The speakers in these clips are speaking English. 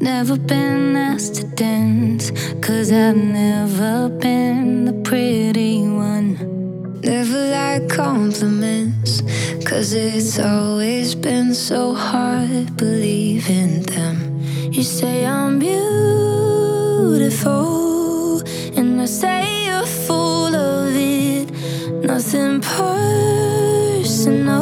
Never been asked to dance, cause I've never been the pretty one. Never like compliments, cause it's always been so hard believing them. You say I'm beautiful, and I say you're full of it. Nothing personal.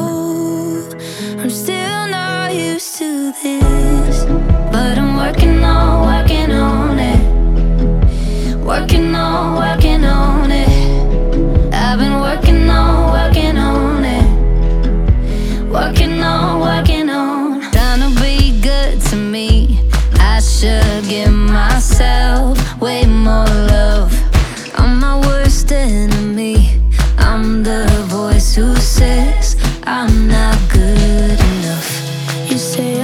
But I'm working on, working on it. Working on, working on it. I've been working on, working on it. Working on, working on. To be good to me. I should give myself way more love. I'm my worst enemy. I'm the voice who says I'm not good enough. You say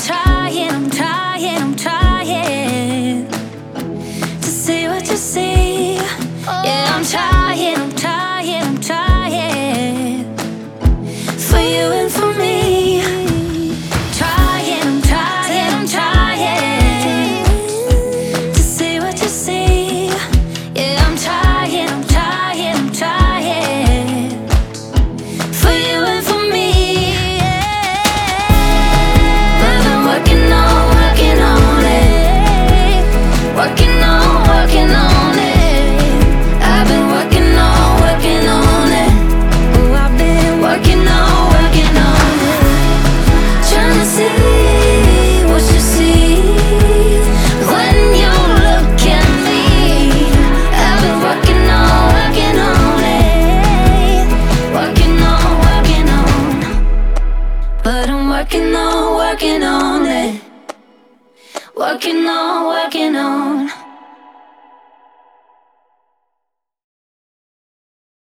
I'm trying, working on, working on it. Working on, working on.